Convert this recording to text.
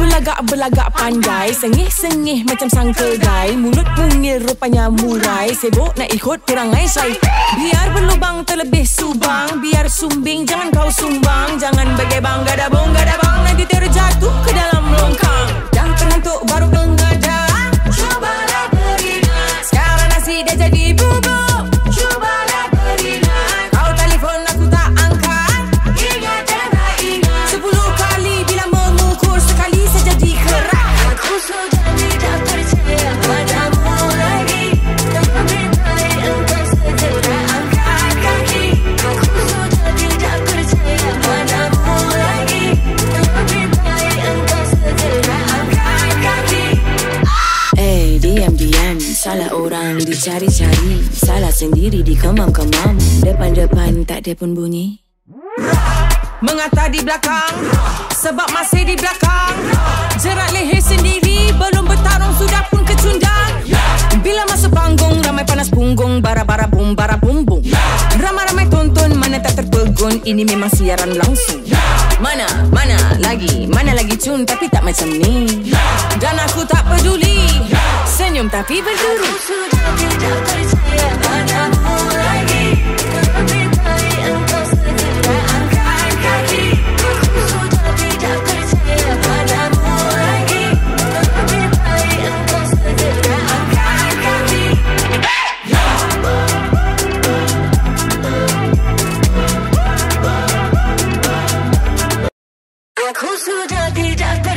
Belagak-belagak pandai Sengih-sengih macam sang kedai Mulut mungil rupanya murai Sibuk nak ikut perangai saya Biar berlubang terlebih subang Biar sumbing jangan kau sumbang. Jangan begebang gadabung gadabang diam-diam Salah orang dicari-cari Salah sendiri dikemam-kemam Depan-depan tak ada pun bunyi. Mengata di belakang Sebab masih di belakang. Jerat leher sendiri Belum bertarung sudah pun kecundang. Bila masuk panggung Ramai panas punggung Bara-bara bum, bara bum bum. Ramai-ramai tonton Mana tak terpegun Ini memang siaran langsung. Mana, mana lagi. Mana lagi cun Tapi tak macam ni. Dan aku tak peduli. Senyum tapi berduri. Aku sudah tidak percaya खुश हो जागी जाते